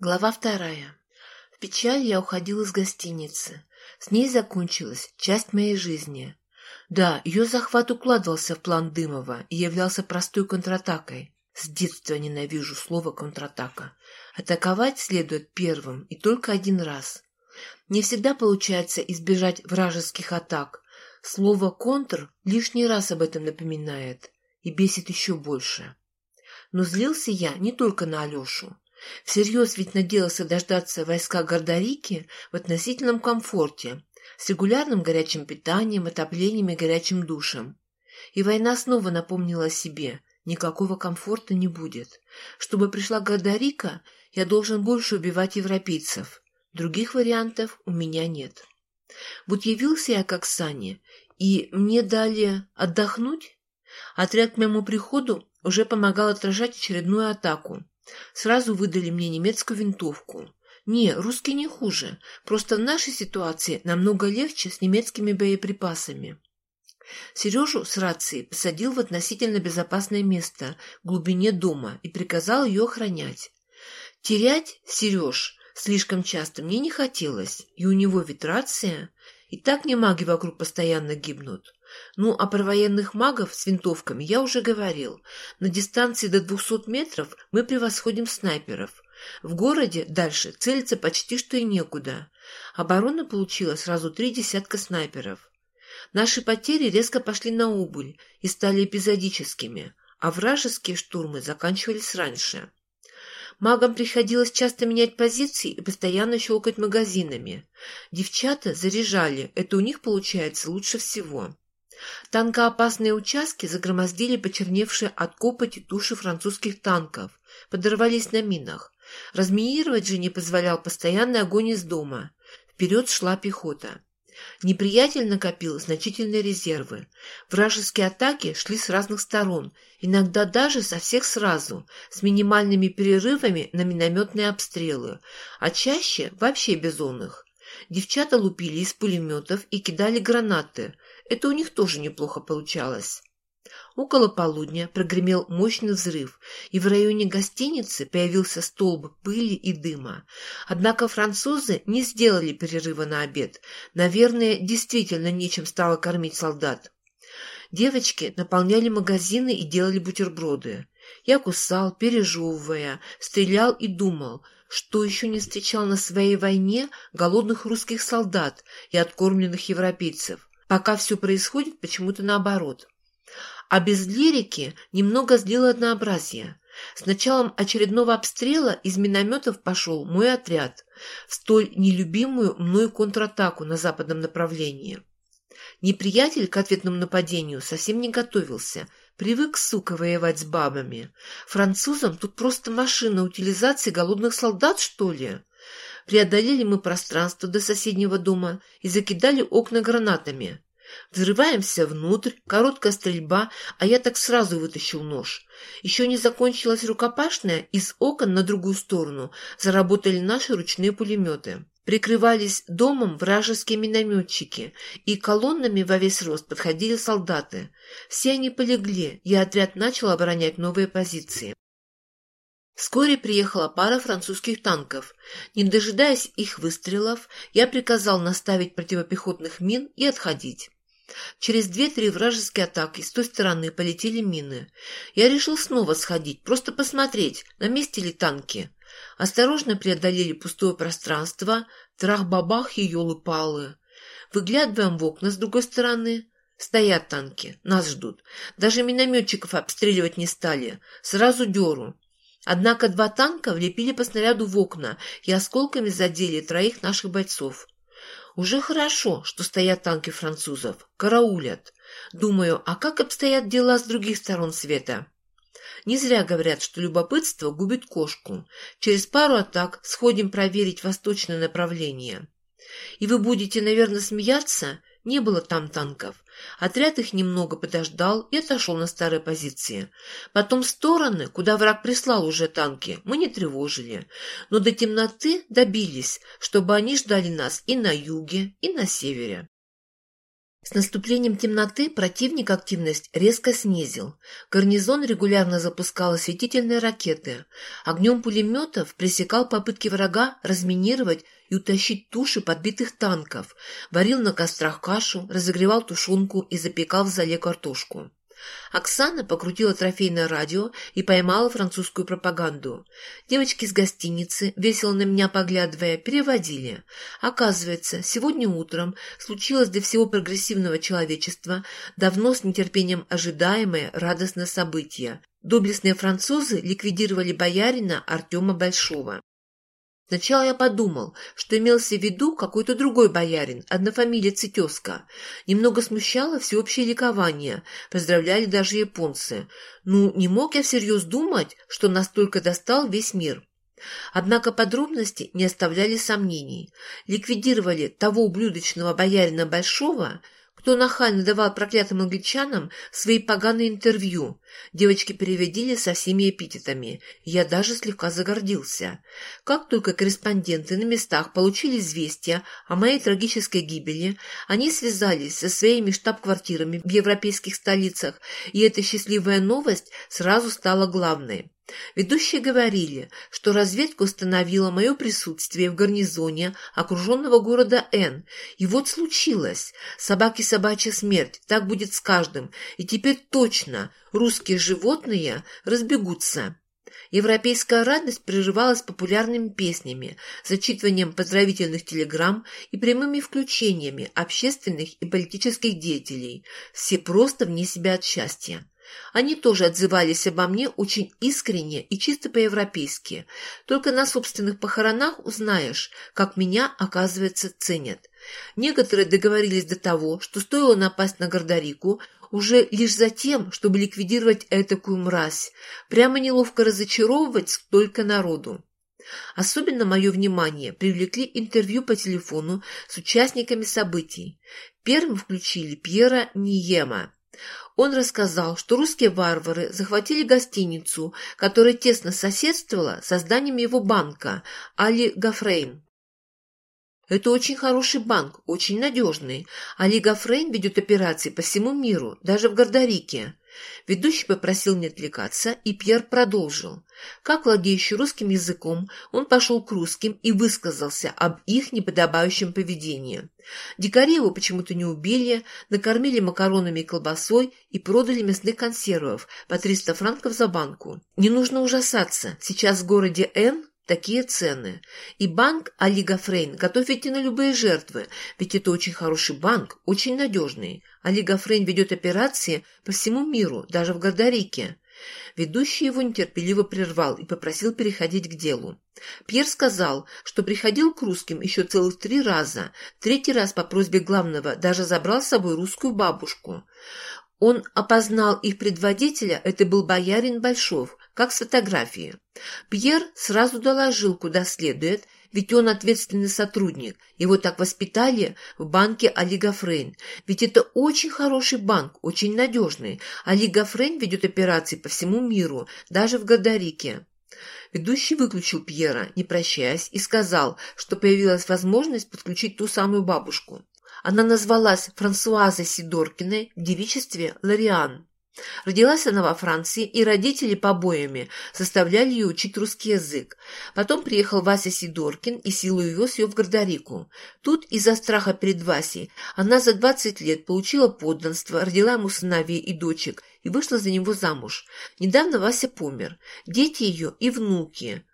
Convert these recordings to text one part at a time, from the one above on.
Глава вторая. В печаль я уходил из гостиницы. С ней закончилась часть моей жизни. Да, ее захват укладывался в план Дымова и являлся простой контратакой. С детства ненавижу слово «контратака». Атаковать следует первым и только один раз. Не всегда получается избежать вражеских атак. Слово «контр» лишний раз об этом напоминает и бесит еще больше. Но злился я не только на Алешу. Всерьез ведь надеялся дождаться войска Гордорики в относительном комфорте, с регулярным горячим питанием, отоплением и горячим душем. И война снова напомнила о себе. Никакого комфорта не будет. Чтобы пришла Гордорика, я должен больше убивать европейцев. Других вариантов у меня нет. Вот явился я к Оксане, и мне дали отдохнуть. Отряд к моему приходу уже помогал отражать очередную атаку. Сразу выдали мне немецкую винтовку. Не, русский не хуже, просто в нашей ситуации намного легче с немецкими боеприпасами. Сережу с рацией посадил в относительно безопасное место в глубине дома и приказал ее охранять. Терять Сереж слишком часто мне не хотелось, и у него ведь рация. И так не маги вокруг постоянно гибнут. Ну, а про военных магов с винтовками я уже говорил. На дистанции до 200 метров мы превосходим снайперов. В городе дальше целиться почти что и некуда. Оборона получила сразу три десятка снайперов. Наши потери резко пошли на убыль и стали эпизодическими, а вражеские штурмы заканчивались раньше. Магам приходилось часто менять позиции и постоянно щелкать магазинами. Девчата заряжали, это у них получается лучше всего. Танкоопасные участки загромоздили почерневшие от копоти туши французских танков, подорвались на минах. Разминировать же не позволял постоянный огонь из дома. Вперед шла пехота. Неприятель накопил значительные резервы. Вражеские атаки шли с разных сторон, иногда даже со всех сразу, с минимальными перерывами на минометные обстрелы, а чаще вообще без онных. Девчата лупили из пулеметов и кидали гранаты, это у них тоже неплохо получалось. Около полудня прогремел мощный взрыв, и в районе гостиницы появился столб пыли и дыма. Однако французы не сделали перерыва на обед. Наверное, действительно нечем стало кормить солдат. Девочки наполняли магазины и делали бутерброды. Я кусал, пережевывая, стрелял и думал, что еще не встречал на своей войне голодных русских солдат и откормленных европейцев. Пока все происходит почему-то наоборот. А без лирики немного сделал однообразие. С началом очередного обстрела из минометов пошел мой отряд в столь нелюбимую мной контратаку на западном направлении. Неприятель к ответному нападению совсем не готовился, привык, сука, воевать с бабами. Французам тут просто машина утилизации голодных солдат, что ли? Преодолели мы пространство до соседнего дома и закидали окна гранатами. Взрываемся внутрь, короткая стрельба, а я так сразу вытащил нож. Еще не закончилась рукопашная, из окон на другую сторону заработали наши ручные пулеметы. Прикрывались домом вражеские минометчики, и колоннами во весь рост подходили солдаты. Все они полегли, и отряд начал оборонять новые позиции. Вскоре приехала пара французских танков. Не дожидаясь их выстрелов, я приказал наставить противопехотных мин и отходить. Через две-три вражеские атаки с той стороны полетели мины. Я решил снова сходить, просто посмотреть, на месте ли танки. Осторожно преодолели пустое пространство, трах-бабах и елы-палы. Выглядываем в окна с другой стороны. Стоят танки, нас ждут. Даже минометчиков обстреливать не стали. Сразу деру. Однако два танка влепили по снаряду в окна и осколками задели троих наших бойцов. Уже хорошо, что стоят танки французов, караулят. Думаю, а как обстоят дела с других сторон света? Не зря говорят, что любопытство губит кошку. Через пару атак сходим проверить восточное направление. И вы будете, наверное, смеяться, не было там танков. Отряд их немного подождал и отошел на старые позиции. Потом стороны, куда враг прислал уже танки, мы не тревожили. Но до темноты добились, чтобы они ждали нас и на юге, и на севере. С наступлением темноты противник активность резко снизил. Гарнизон регулярно запускал осветительные ракеты. Огнем пулеметов пресекал попытки врага разминировать и утащить туши подбитых танков, варил на кострах кашу, разогревал тушенку и запекал в зале картошку. Оксана покрутила трофейное радио и поймала французскую пропаганду. Девочки с гостиницы, весело на меня поглядывая, переводили. Оказывается, сегодня утром случилось для всего прогрессивного человечества давно с нетерпением ожидаемое радостное событие. Доблестные французы ликвидировали боярина Артема Большого. Сначала я подумал, что имелся в виду какой-то другой боярин, однофамилец и тезка. Немного смущало всеобщее ликование, поздравляли даже японцы. Ну, не мог я всерьез думать, что настолько достал весь мир. Однако подробности не оставляли сомнений. Ликвидировали того ублюдочного боярина Большого – кто нахально давал проклятым англичанам свои поганые интервью. Девочки переведили со всеми эпитетами. Я даже слегка загордился. Как только корреспонденты на местах получили известия о моей трагической гибели, они связались со своими штаб-квартирами в европейских столицах, и эта счастливая новость сразу стала главной. Ведущие говорили, что разведка установила мое присутствие в гарнизоне окруженного города Н. И вот случилось. Собаки собачья смерть. Так будет с каждым. И теперь точно русские животные разбегутся. Европейская радость прерывалась популярными песнями, зачитыванием поздравительных телеграмм и прямыми включениями общественных и политических деятелей. Все просто вне себя от счастья. Они тоже отзывались обо мне очень искренне и чисто по-европейски. Только на собственных похоронах узнаешь, как меня, оказывается, ценят. Некоторые договорились до того, что стоило напасть на Гордарику уже лишь за тем, чтобы ликвидировать этакую мразь. Прямо неловко разочаровывать столько народу. Особенно мое внимание привлекли интервью по телефону с участниками событий. Первым включили Пьера Ниема. Он рассказал, что русские варвары захватили гостиницу, которая тесно соседствовала со зданием его банка «Али Гафрейн». Это очень хороший банк, очень надежный. Али Гафрейн ведет операции по всему миру, даже в Гордарике. Ведущий попросил не отвлекаться, и Пьер продолжил. Как владеющий русским языком, он пошел к русским и высказался об их неподобающем поведении. Дикари его почему-то не убили, накормили макаронами и колбасой и продали мясных консервов по 300 франков за банку. Не нужно ужасаться, сейчас в городе Н такие цены. И банк Алига Фрейн готов идти на любые жертвы, ведь это очень хороший банк, очень надежный. Алига Фрейн ведет операции по всему миру, даже в Гордарике. Ведущий его нетерпеливо прервал и попросил переходить к делу. Пьер сказал, что приходил к русским еще целых три раза. Третий раз по просьбе главного даже забрал с собой русскую бабушку. Он опознал их предводителя, это был боярин Большов, как с фотографии. Пьер сразу доложил, куда следует, ведь он ответственный сотрудник. Его так воспитали в банке Алига Фрейн. Ведь это очень хороший банк, очень надежный. Алига Фрейн ведет операции по всему миру, даже в Гадарике. Ведущий выключил Пьера, не прощаясь, и сказал, что появилась возможность подключить ту самую бабушку. Она назвалась Франсуазой Сидоркиной в девичестве Лориан. Родилась она во Франции, и родители побоями заставляли ее учить русский язык. Потом приехал Вася Сидоркин и силой увез ее в Гордарику. Тут из-за страха перед Васей она за 20 лет получила подданство, родила ему сыновей и дочек и вышла за него замуж. Недавно Вася помер. Дети ее и внуки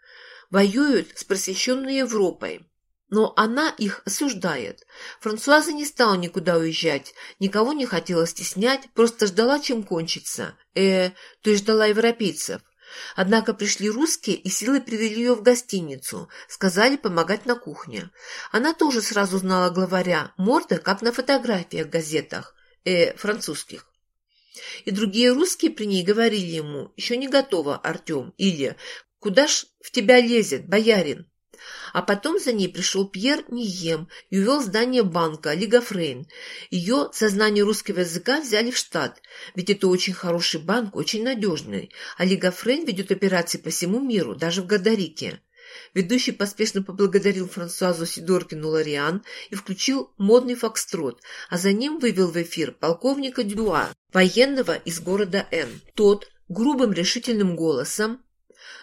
воюют с просвещенной Европой но она их осуждает. Франсуаза не стала никуда уезжать, никого не хотела стеснять, просто ждала, чем кончится. Э, то есть ждала европейцев. Однако пришли русские и силой привели ее в гостиницу, сказали помогать на кухне. Она тоже сразу знала главаря, морда, как на фотографиях в газетах, э, французских. И другие русские при ней говорили ему, еще не готово, Артем, или «Куда ж в тебя лезет, боярин?» А потом за ней пришел Пьер Нием и увел здание банка Лига Фрейн. Ее со знанием русского языка взяли в штат, ведь это очень хороший банк, очень надежный, а Лига Фрейн ведет операции по всему миру, даже в Гадарике. Ведущий поспешно поблагодарил Франсуазу Сидоркину Лориан и включил модный фокстрот, а за ним вывел в эфир полковника Дюа, военного из города Н. Тот грубым решительным голосом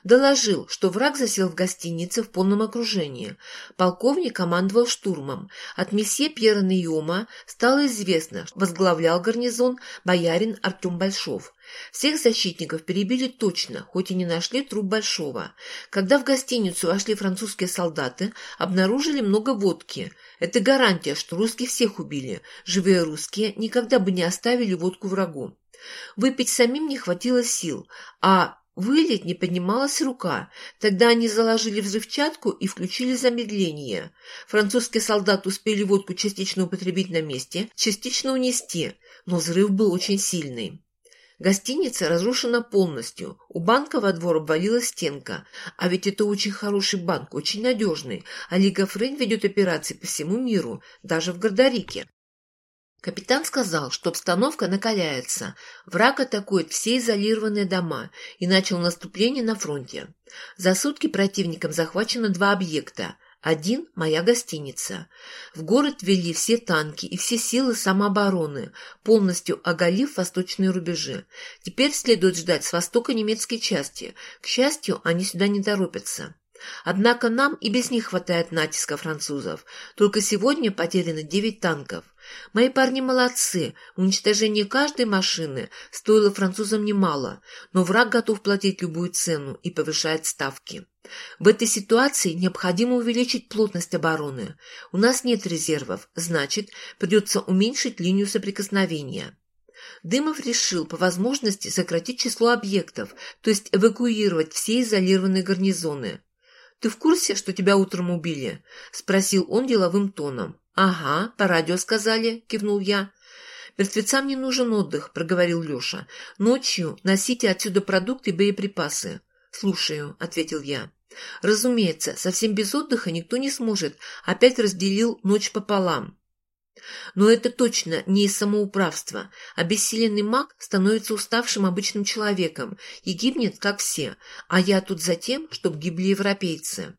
доложил, что враг засел в гостинице в полном окружении. Полковник командовал штурмом. От месье Пьера Нейома стало известно, что возглавлял гарнизон боярин Артем Большов. Всех защитников перебили точно, хоть и не нашли труп Большого. Когда в гостиницу вошли французские солдаты, обнаружили много водки. Это гарантия, что русских всех убили. Живые русские никогда бы не оставили водку врагу. Выпить самим не хватило сил, а Вылить не поднималась рука. Тогда они заложили взрывчатку и включили замедление. Французские солдаты успели водку частично употребить на месте, частично унести, но взрыв был очень сильный. Гостиница разрушена полностью. У банка во двор обвалилась стенка. А ведь это очень хороший банк, очень надежный. А Лига Фрейн ведет операции по всему миру, даже в Гордарике. Капитан сказал, что обстановка накаляется, враг атакует все изолированные дома и начал наступление на фронте. За сутки противником захвачено два объекта. Один – моя гостиница. В город ввели все танки и все силы самообороны, полностью оголив восточные рубежи. Теперь следует ждать с востока немецкой части. К счастью, они сюда не торопятся. Однако нам и без них хватает натиска французов. Только сегодня потеряно девять танков. Мои парни молодцы. Уничтожение каждой машины стоило французам немало, но враг готов платить любую цену и повышает ставки. В этой ситуации необходимо увеличить плотность обороны. У нас нет резервов, значит, придется уменьшить линию соприкосновения. Дымов решил по возможности сократить число объектов, то есть эвакуировать все изолированные гарнизоны. «Ты в курсе, что тебя утром убили?» – спросил он деловым тоном. «Ага, по радио сказали», – кивнул я. «Мертвецам не нужен отдых», – проговорил Леша. «Ночью носите отсюда продукты и боеприпасы». «Слушаю», – ответил я. «Разумеется, совсем без отдыха никто не сможет. Опять разделил ночь пополам. Но это точно не из самоуправства. Обессиленный маг становится уставшим обычным человеком и гибнет, как все, а я тут за тем, чтобы гибли европейцы.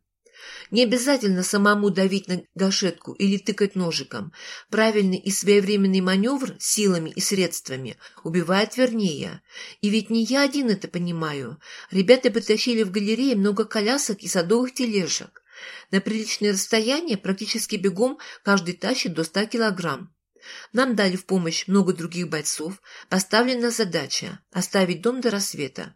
Не обязательно самому давить на гашетку или тыкать ножиком. Правильный и своевременный маневр силами и средствами убивает вернее. И ведь не я один это понимаю. Ребята притащили в галерее много колясок и садовых тележек. На приличное расстояние практически бегом каждый тащит до 100 килограмм. Нам дали в помощь много других бойцов. Поставлена задача – оставить дом до рассвета.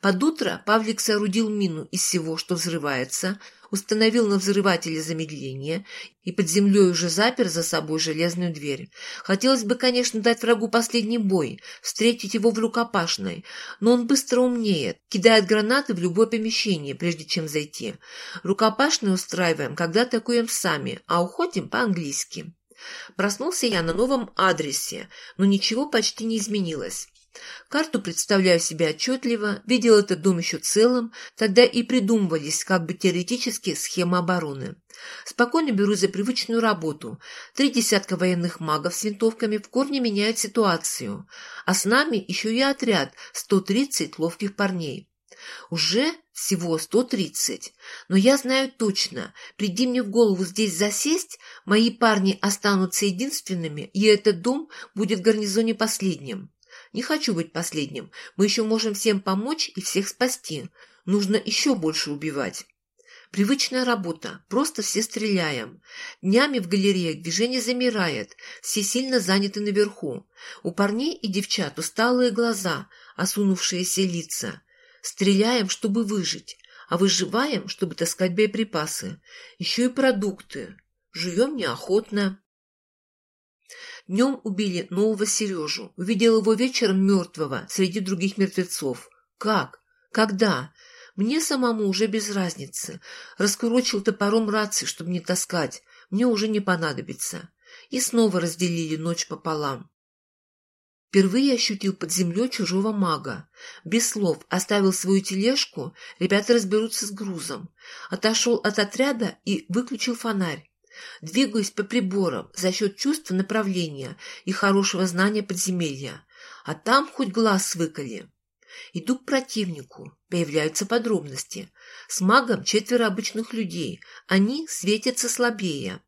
Под утро Павлик соорудил мину из всего, что взрывается, установил на взрывателе замедление и под землей уже запер за собой железную дверь. Хотелось бы, конечно, дать врагу последний бой, встретить его в рукопашной, но он быстро умнеет, кидает гранаты в любое помещение, прежде чем зайти. Рукопашный устраиваем, когда атакуем сами, а уходим по-английски. Проснулся я на новом адресе, но ничего почти не изменилось. Карту представляю себе отчетливо, видел этот дом еще целым, тогда и придумывались как бы теоретически схемы обороны. Спокойно беру за привычную работу. Три десятка военных магов с винтовками в корне меняют ситуацию. А с нами еще и отряд 130 ловких парней. Уже всего 130. Но я знаю точно, приди мне в голову здесь засесть, мои парни останутся единственными, и этот дом будет в гарнизоне последним. Не хочу быть последним. Мы еще можем всем помочь и всех спасти. Нужно еще больше убивать. Привычная работа. Просто все стреляем. Днями в галерее движение замирает. Все сильно заняты наверху. У парней и девчат усталые глаза, осунувшиеся лица. Стреляем, чтобы выжить. А выживаем, чтобы таскать боеприпасы. Еще и продукты. Живем неохотно. Днем убили нового Сережу. Увидел его вечером мертвого среди других мертвецов. Как? Когда? Мне самому уже без разницы. Раскурочил топором рации, чтобы не таскать. Мне уже не понадобится. И снова разделили ночь пополам. Впервые ощутил под землей чужого мага. Без слов оставил свою тележку, ребята разберутся с грузом. Отошел от отряда и выключил фонарь. Двигаюсь по приборам за счет чувства направления и хорошего знания подземелья. А там хоть глаз выколи. Иду к противнику. Появляются подробности. С магом четверо обычных людей. Они светятся слабее.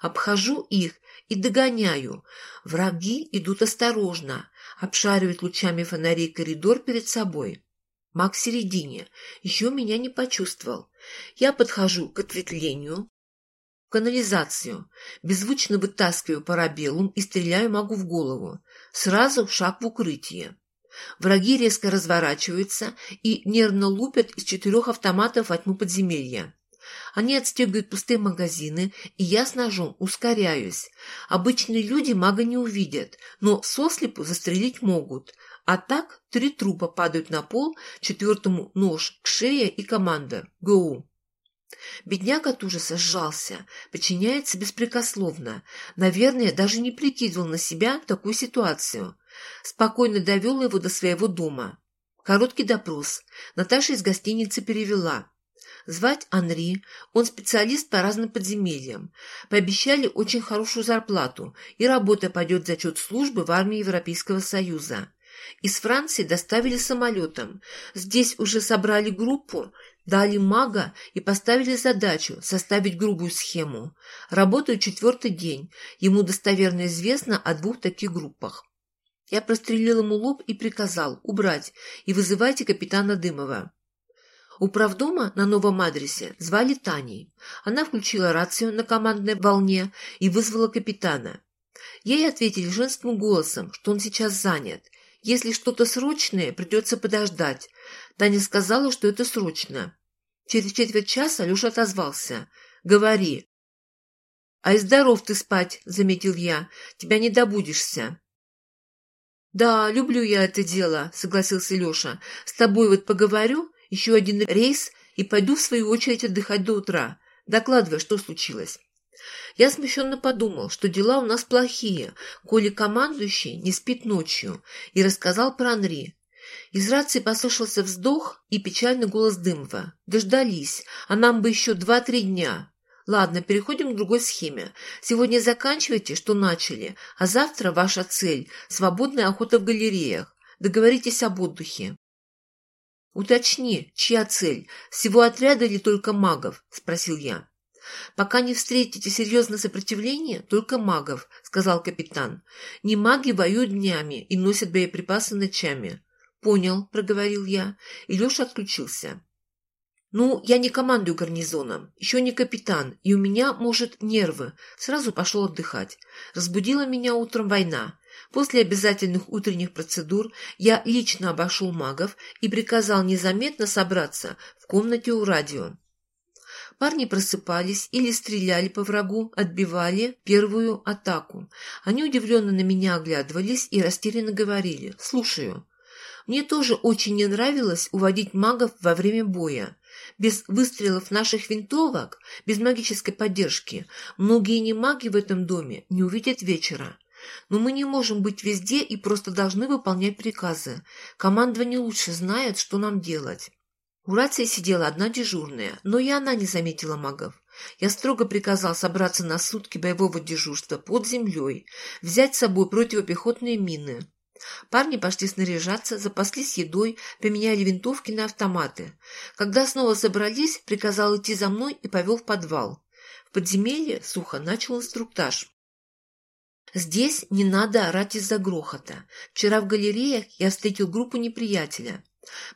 Обхожу их и догоняю. Враги идут осторожно, обшаривают лучами фонарей коридор перед собой. Маг в середине. Еще меня не почувствовал. Я подхожу к ответвлению, канализацию. Беззвучно вытаскиваю парабеллум и стреляю магу в голову. Сразу в шаг в укрытие. Враги резко разворачиваются и нервно лупят из четырех автоматов во тьму подземелья. Они отстегивают пустые магазины, и я с ножом ускоряюсь. Обычные люди мага не увидят, но сослепу застрелить могут. А так три трупа падают на пол, четвертому нож к шее и команда «Гоу». Бедняк от ужаса сжался, подчиняется беспрекословно. Наверное, даже не прикидывал на себя такую ситуацию. Спокойно довел его до своего дома. Короткий допрос. Наташа из гостиницы перевела. Звать Анри, он специалист по разным подземельям. Пообещали очень хорошую зарплату, и работа пойдет за счет службы в армии Европейского Союза. Из Франции доставили самолетом. Здесь уже собрали группу, дали мага и поставили задачу составить грубую схему. Работают четвертый день. Ему достоверно известно о двух таких группах. Я прострелил ему лоб и приказал убрать и вызывайте капитана Дымова. Управдома на новом адресе звали Таней. Она включила рацию на командной волне и вызвала капитана. Ей ответили женским голосом, что он сейчас занят. Если что-то срочное, придется подождать. Таня сказала, что это срочно. Через четверть часа Леша отозвался. «Говори». «Ай, здоров ты спать», — заметил я. «Тебя не добудешься». «Да, люблю я это дело», — согласился Леша. «С тобой вот поговорю, еще один рейс и пойду в свою очередь отдыхать до утра. Докладывай, что случилось». Я смущенно подумал, что дела у нас плохие, коли командующий не спит ночью, и рассказал про Анри. Из рации послышался вздох и печальный голос Дымова. «Дождались, а нам бы еще два-три дня». Ладно, переходим к другой схеме. Сегодня заканчивайте, что начали, а завтра ваша цель – свободная охота в галереях. Договоритесь об отдыхе. «Уточни, чья цель? Всего отряда или только магов?» – спросил я. «Пока не встретите серьезное сопротивление, только магов», – сказал капитан. «Не маги воюют днями и носят боеприпасы ночами». «Понял», – проговорил я, и Леша отключился. «Ну, я не командую гарнизоном, еще не капитан, и у меня, может, нервы». Сразу пошел отдыхать. Разбудила меня утром война. После обязательных утренних процедур я лично обошел магов и приказал незаметно собраться в комнате у радио. Парни просыпались или стреляли по врагу, отбивали первую атаку. Они удивленно на меня оглядывались и растерянно говорили «Слушаю». Мне тоже очень не нравилось уводить магов во время боя. Без выстрелов наших винтовок, без магической поддержки, многие не маги в этом доме не увидят вечера. Но мы не можем быть везде и просто должны выполнять приказы. Командование лучше знает, что нам делать. У рации сидела одна дежурная, но и она не заметила магов. Я строго приказал собраться на сутки боевого дежурства под землей, взять с собой противопехотные мины. Парни пошли снаряжаться, запаслись едой, поменяли винтовки на автоматы. Когда снова собрались, приказал идти за мной и повел в подвал. В подземелье сухо начал инструктаж. Здесь не надо орать из-за грохота. Вчера в галереях я встретил группу неприятеля.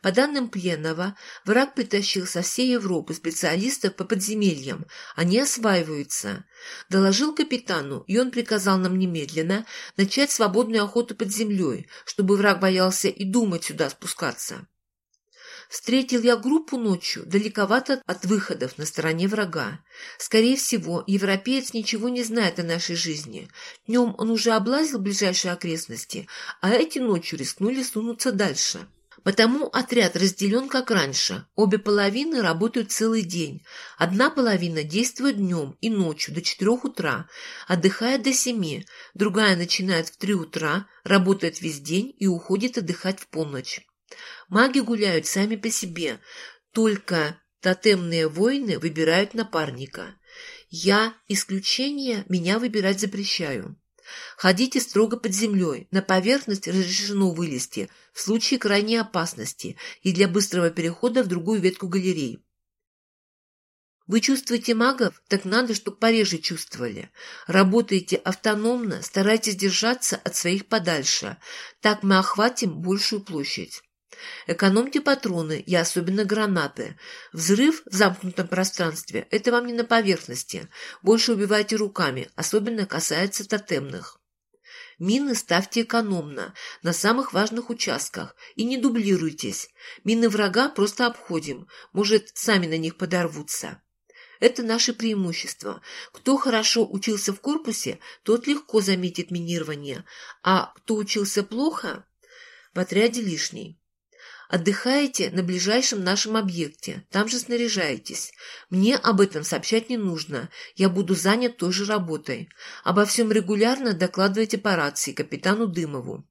По данным пленного, враг притащил со всей Европы специалистов по подземельям. Они осваиваются. Доложил капитану, и он приказал нам немедленно начать свободную охоту под землей, чтобы враг боялся и думать сюда спускаться. Встретил я группу ночью, далековато от выходов на стороне врага. Скорее всего, европеец ничего не знает о нашей жизни. Днем он уже облазил ближайшие окрестности, а эти ночью рискнули сунуться дальше. Потому отряд разделен как раньше. Обе половины работают целый день. Одна половина действует днем и ночью до 4 утра, отдыхает до 7. Другая начинает в 3 утра, работает весь день и уходит отдыхать в полночь. Маги гуляют сами по себе, только тотемные воины выбирают напарника. Я исключение, меня выбирать запрещаю. Ходите строго под землей. На поверхность разрешено вылезти в случае крайней опасности и для быстрого перехода в другую ветку галереи. Вы чувствуете магов? Так надо, чтобы пореже чувствовали. Работаете автономно, старайтесь держаться от своих подальше. Так мы охватим большую площадь. Экономьте патроны и особенно гранаты. Взрыв в замкнутом пространстве – это вам не на поверхности. Больше убивайте руками, особенно касается тотемных. Мины ставьте экономно, на самых важных участках, и не дублируйтесь. Мины врага просто обходим, может, сами на них подорвутся. Это наше преимущество. Кто хорошо учился в корпусе, тот легко заметит минирование, а кто учился плохо, в отряде лишний. Отдыхаете на ближайшем нашем объекте, там же снаряжаетесь. Мне об этом сообщать не нужно, я буду занят той же работой. Обо всем регулярно докладывайте по рации капитану Дымову.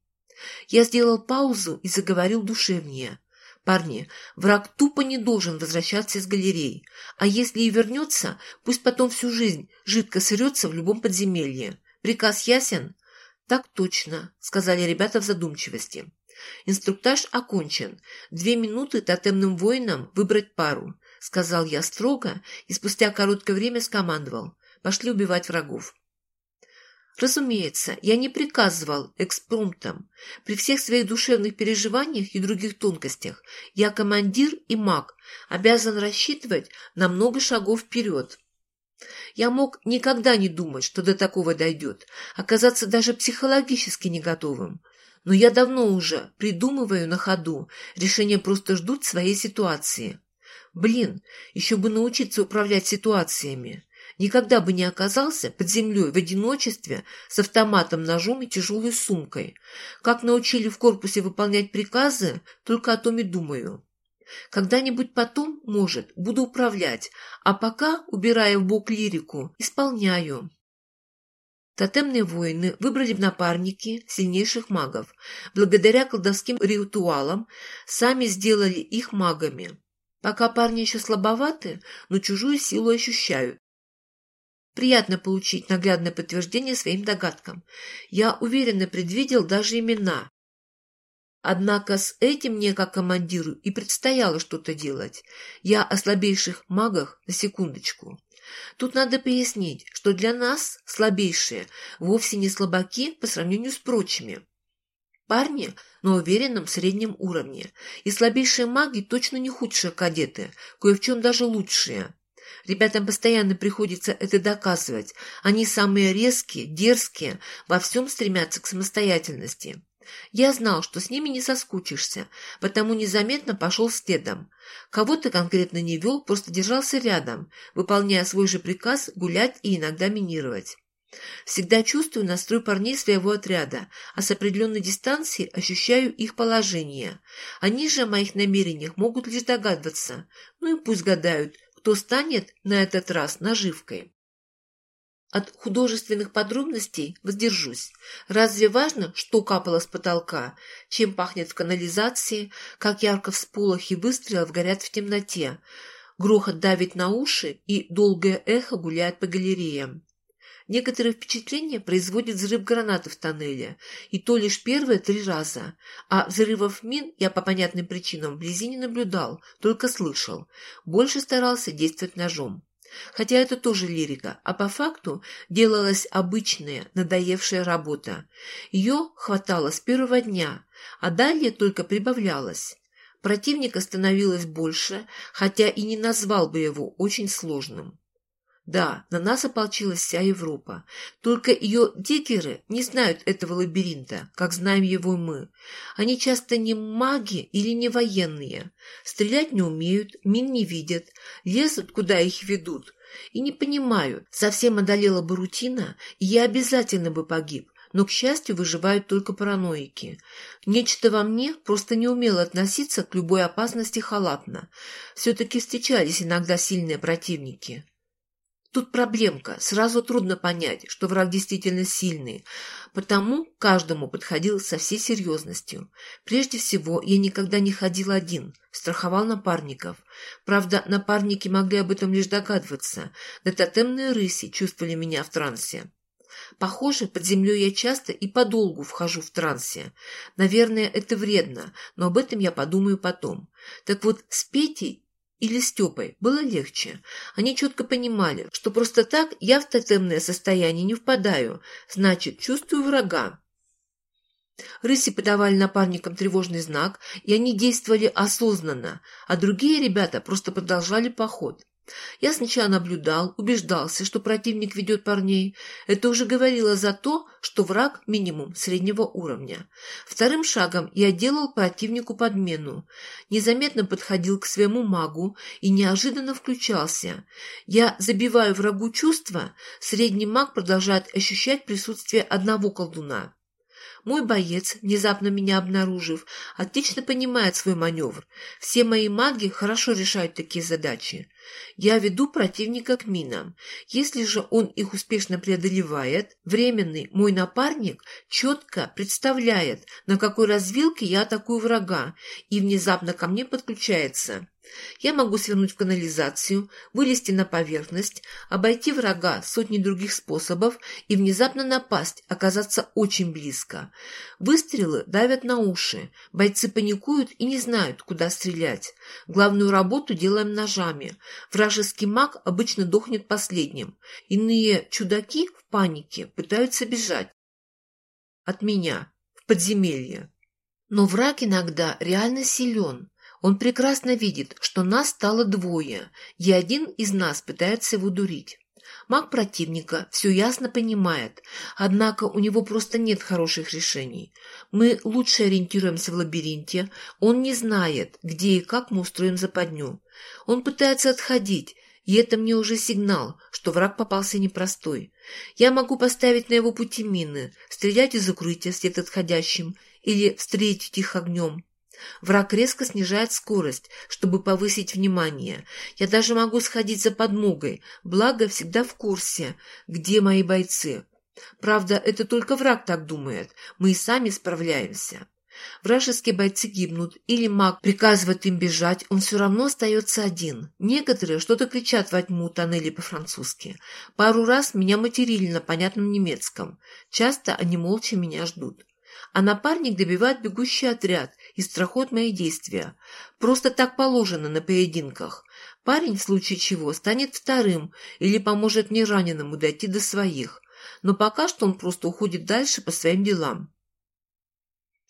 Я сделал паузу и заговорил душевнее. Парни, враг тупо не должен возвращаться из галерей, а если и вернется, пусть потом всю жизнь жидко сырется в любом подземелье. Приказ ясен? Так точно, сказали ребята в задумчивости. Инструктаж окончен. Две минуты тотемным воинам выбрать пару, сказал я строго и спустя короткое время скомандовал. Пошли убивать врагов. Разумеется, я не приказывал экспромтом. При всех своих душевных переживаниях и других тонкостях я командир и маг, обязан рассчитывать на много шагов вперед. Я мог никогда не думать, что до такого дойдет, оказаться даже психологически не готовым. Но я давно уже придумываю на ходу, решения просто ждут своей ситуации. Блин, еще бы научиться управлять ситуациями никогда бы не оказался под землей в одиночестве с автоматом, ножом и тяжелой сумкой. Как научили в корпусе выполнять приказы, только о том и думаю. Когда-нибудь потом, может, буду управлять, а пока, убирая в бок лирику, исполняю. Тотемные воины выбрали в напарники сильнейших магов. Благодаря колдовским ритуалам сами сделали их магами. Пока парни еще слабоваты, но чужую силу ощущают. Приятно получить наглядное подтверждение своим догадкам. Я уверенно предвидел даже имена. Однако с этим мне, как командиру, и предстояло что-то делать. Я о слабейших магах на секундочку. Тут надо пояснить, что для нас слабейшие вовсе не слабаки по сравнению с прочими. Парни на уверенном среднем уровне, и слабейшие маги точно не худшие кадеты, кое в чем даже лучшие. Ребятам постоянно приходится это доказывать. Они самые резкие, дерзкие, во всем стремятся к самостоятельности. Я знал, что с ними не соскучишься, потому незаметно пошел следом. Кого-то конкретно не вел, просто держался рядом, выполняя свой же приказ гулять и иногда минировать. Всегда чувствую настрой парней своего отряда, а с определенной дистанции ощущаю их положение. Они же о моих намерениях могут лишь догадываться. Ну и пусть гадают, кто станет на этот раз наживкой. От художественных подробностей воздержусь. Разве важно, что капало с потолка, чем пахнет в канализации, как ярко всполохи выстрелов горят в темноте, грохот давит на уши и долгое эхо гуляет по галереям. Некоторые впечатления производит взрыв гранаты в тоннеле, и то лишь первые три раза. А взрывов мин я по понятным причинам вблизи не наблюдал, только слышал. Больше старался действовать ножом. Хотя это тоже лирика, а по факту делалась обычная, надоевшая работа. Ее хватало с первого дня, а далее только прибавлялось. Противника становилось больше, хотя и не назвал бы его очень сложным. Да, на нас ополчилась вся Европа. Только ее дикеры не знают этого лабиринта, как знаем его мы. Они часто не маги или не военные. Стрелять не умеют, мин не видят, лезут, куда их ведут. И не понимаю, совсем одолела бы рутина, и я обязательно бы погиб. Но, к счастью, выживают только параноики. Нечто во мне просто не умело относиться к любой опасности халатно. Все-таки встречались иногда сильные противники. Тут проблемка. Сразу трудно понять, что враг действительно сильный, потому каждому подходил со всей серьезностью. Прежде всего, я никогда не ходил один, страховал напарников. Правда, напарники могли об этом лишь догадываться, да тотемные рыси чувствовали меня в трансе. Похоже, под землей я часто и подолгу вхожу в трансе. Наверное, это вредно, но об этом я подумаю потом. Так вот, с Петей или Степой было легче. Они четко понимали, что просто так я в тотемное состояние не впадаю, значит, чувствую врага. Рыси подавали напарникам тревожный знак, и они действовали осознанно, а другие ребята просто продолжали поход. Я сначала наблюдал, убеждался, что противник ведет парней. Это уже говорило за то, что враг минимум среднего уровня. Вторым шагом я делал противнику подмену. Незаметно подходил к своему магу и неожиданно включался. Я забиваю врагу чувства, средний маг продолжает ощущать присутствие одного колдуна. Мой боец, внезапно меня обнаружив, отлично понимает свой маневр. Все мои маги хорошо решают такие задачи. Я веду противника к минам. Если же он их успешно преодолевает, временный мой напарник четко представляет, на какой развилке я атакую врага, и внезапно ко мне подключается. Я могу свернуть в канализацию, вылезти на поверхность, обойти врага сотни других способов и внезапно напасть, оказаться очень близко. Выстрелы давят на уши, бойцы паникуют и не знают, куда стрелять. Главную работу делаем ножами. Вражеский маг обычно дохнет последним. Иные чудаки в панике пытаются бежать. От меня, в подземелье. Но враг иногда реально силен. Он прекрасно видит, что нас стало двое, и один из нас пытается его дурить. Маг противника все ясно понимает, однако у него просто нет хороших решений. Мы лучше ориентируемся в лабиринте, он не знает, где и как мы устроим западню. Он пытается отходить, и это мне уже сигнал, что враг попался непростой. Я могу поставить на его пути мины, стрелять из укрытия след отходящим или встретить их огнем. Враг резко снижает скорость, чтобы повысить внимание. Я даже могу сходить за подмогой, благо всегда в курсе, где мои бойцы. Правда, это только враг так думает, мы и сами справляемся. Вражеские бойцы гибнут, или маг приказывает им бежать, он все равно остается один. Некоторые что-то кричат во тьму тоннелей по-французски. Пару раз меня материли на понятном немецком. Часто они молча меня ждут а напарник добивает бегущий отряд и страхует мои действия. Просто так положено на поединках. Парень, в случае чего, станет вторым или поможет мне раненому дойти до своих. Но пока что он просто уходит дальше по своим делам.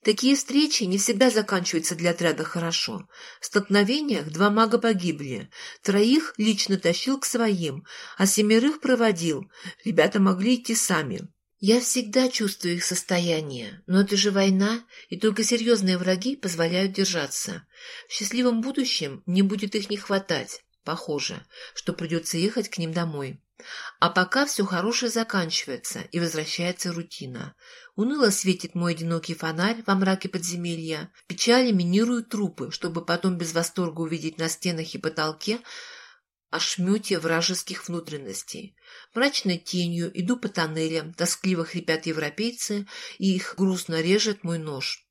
Такие встречи не всегда заканчиваются для отряда хорошо. В столкновениях два мага погибли. Троих лично тащил к своим, а семерых проводил. Ребята могли идти сами. Я всегда чувствую их состояние, но это же война, и только серьезные враги позволяют держаться. В счастливом будущем мне будет их не хватать. Похоже, что придется ехать к ним домой. А пока все хорошее заканчивается, и возвращается рутина. Уныло светит мой одинокий фонарь во мраке подземелья. Печали минируют трупы, чтобы потом без восторга увидеть на стенах и потолке ошмете вражеских внутренностей. Мрачной тенью иду по тоннелям, тоскливо хрипят европейцы, и их грустно режет мой нож.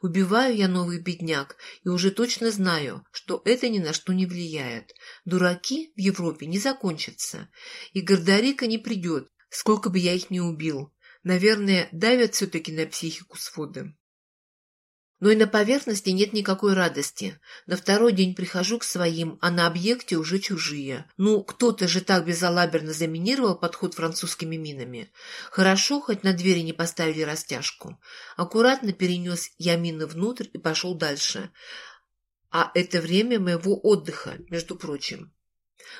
Убиваю я новый бедняк, и уже точно знаю, что это ни на что не влияет. Дураки в Европе не закончатся, и Гордарика не придет, сколько бы я их не убил. Наверное, давят все-таки на психику своды. Но и на поверхности нет никакой радости. На второй день прихожу к своим, а на объекте уже чужие. Ну, кто-то же так безалаберно заминировал подход французскими минами. Хорошо, хоть на двери не поставили растяжку. Аккуратно перенес я мины внутрь и пошел дальше. А это время моего отдыха, между прочим.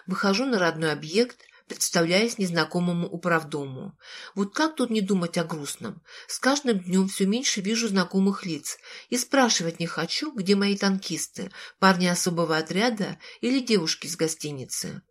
Выхожу на родной объект – представляясь незнакомому управдому. Вот как тут не думать о грустном? С каждым днем все меньше вижу знакомых лиц. И спрашивать не хочу, где мои танкисты, парни особого отряда или девушки из гостиницы.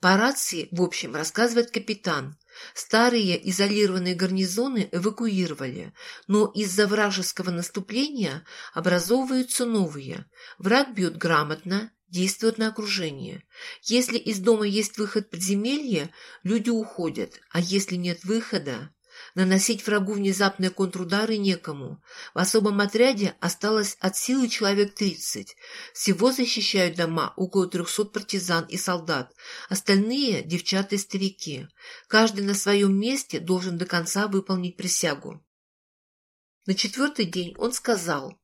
По рации, в общем, рассказывает капитан. Старые изолированные гарнизоны эвакуировали, но из-за вражеского наступления образовываются новые. Враг бьет грамотно, действует на окружение. Если из дома есть выход подземелья, люди уходят, а если нет выхода... Наносить врагу внезапные контрудары некому. В особом отряде осталось от силы человек 30. Всего защищают дома около 300 партизан и солдат. Остальные – девчата и старики. Каждый на своем месте должен до конца выполнить присягу. На четвертый день он сказал,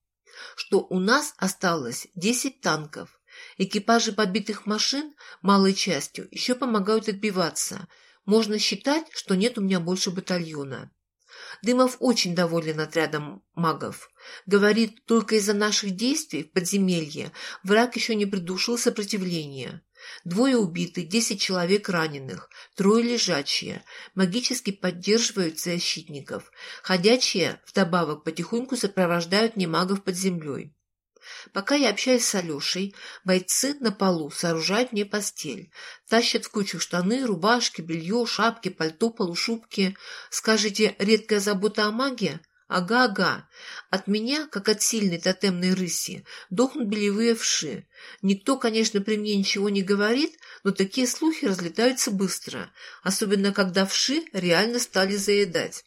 что у нас осталось 10 танков. Экипажи подбитых машин, малой частью, еще помогают отбиваться. Можно считать, что нет у меня больше батальона. Дымов очень доволен отрядом магов. Говорит, только из-за наших действий в подземелье враг еще не придушил сопротивление. Двое убиты, десять человек раненых, трое лежачие, магически поддерживают защитников. Ходячие, вдобавок, потихоньку сопровождают немагов под землей. Пока я общаюсь с Алешей, бойцы на полу сооружают мне постель. Тащат в кучу штаны, рубашки, белье, шапки, пальто, полушубки. Скажете, редкая забота о магии? Ага-ага. От меня, как от сильной тотемной рыси, дохнут белевые вши. Никто, конечно, при мне ничего не говорит, но такие слухи разлетаются быстро, особенно когда вши реально стали заедать.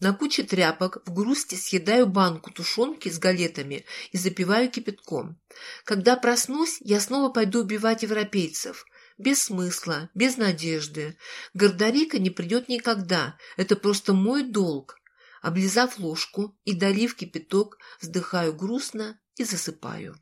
На куче тряпок в грусти съедаю банку тушенки с галетами и запиваю кипятком. Когда проснусь, я снова пойду убивать европейцев. Без смысла, без надежды. Гордарика не придет никогда. Это просто мой долг. Облизав ложку и долив кипяток, вздыхаю грустно и засыпаю.